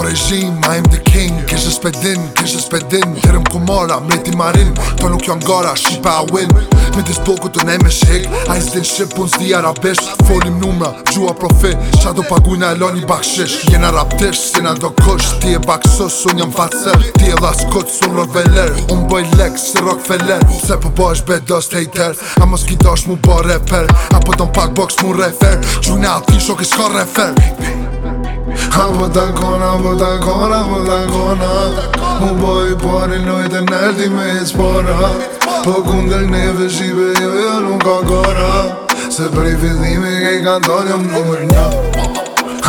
Po regjim, I the king Kesh e spedin, kesh e spedin Herëm ku mora, mreti marin To po nuk jo ngara, shqipa a win Me të spoku të nej me shik A i shqip, unë zdi arabesh Folim numra, gjua profi Qa do paguna e loni bakshish Jena raptesh, si na do kush Ti e baksus, unë jam facer Ti e las kut, su në rëveler Unë bëj lek, si feler Se po bo është bedos hejter A mos ki mu bo reper A po do në pak box mu refer Gjuna ati shok i shko refer Bip, A më të kona, më të kona, më të kona Më bëjë pari lojtë në nërti me i spora Po kundër neve shqipe jo jo nuk ka gora Se prej fillimi ke i kantor jam nëmër një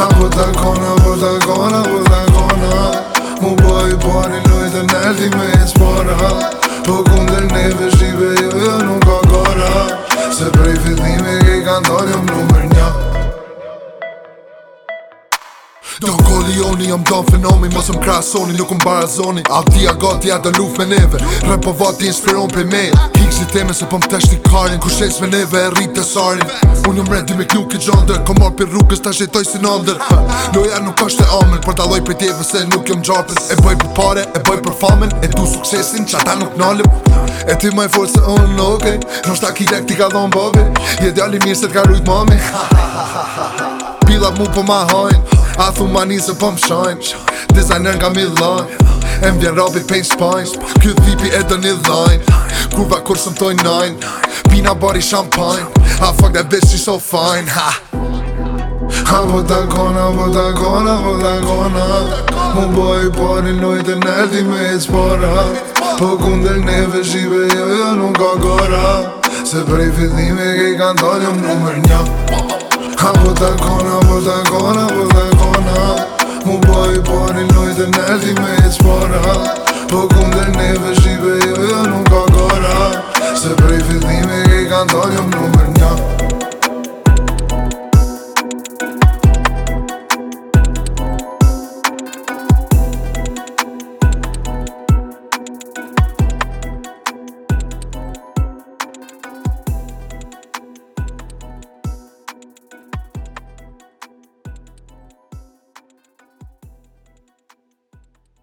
A më të kona, më të kona, më të kona Më bëjë pari me i spora Po kundër neve shqipe jo jo nuk ka gora Se prej fillimi ke i kantor milioni Jom do fenomi, mos më krasoni, nuk më barazoni A ti a gati a do luft me neve Rap po vati inspiron pe me Kik zi teme se pëm po tesh t'i karin Kur shes me neve e rrit të sarin Unë jom redi me kjuk i gjondër Kom marr për rrugës ta shetoj si nëndër Loja nuk është e omen Për daloj për tjeve se nuk jom gjarpen E bëj për pare, e bëj për famen E du suksesin që ata nuk nalim E ti më e forë se unë në okej okay. Nështë ta kitek ti ka dhonë bobe Je djali mirë se rujt mami Pila mu po ma hojnë A thumë ma nisë po më shojnë Designer nga mi dhojnë E më vjen rabit pejnë spojnë Kjo thipi e do një dhojnë Kurva kur së më toj Pina bari champagne A fuck that bitch she's so fine ha. A vo po ta kona, vo po ta kona, vo po ta kona Mu boj i pari lojtë e nërti me i spora Po kundër neve shqipe jo jo nuk ka gora Se prej fillime ke i kanë dojnë më nëmër një Ha më po të kona, më po të kona, më po të kona Mu po i pari lojtë nërti me i cpara Po kumë dhe neve shqipe i vjo nuk ka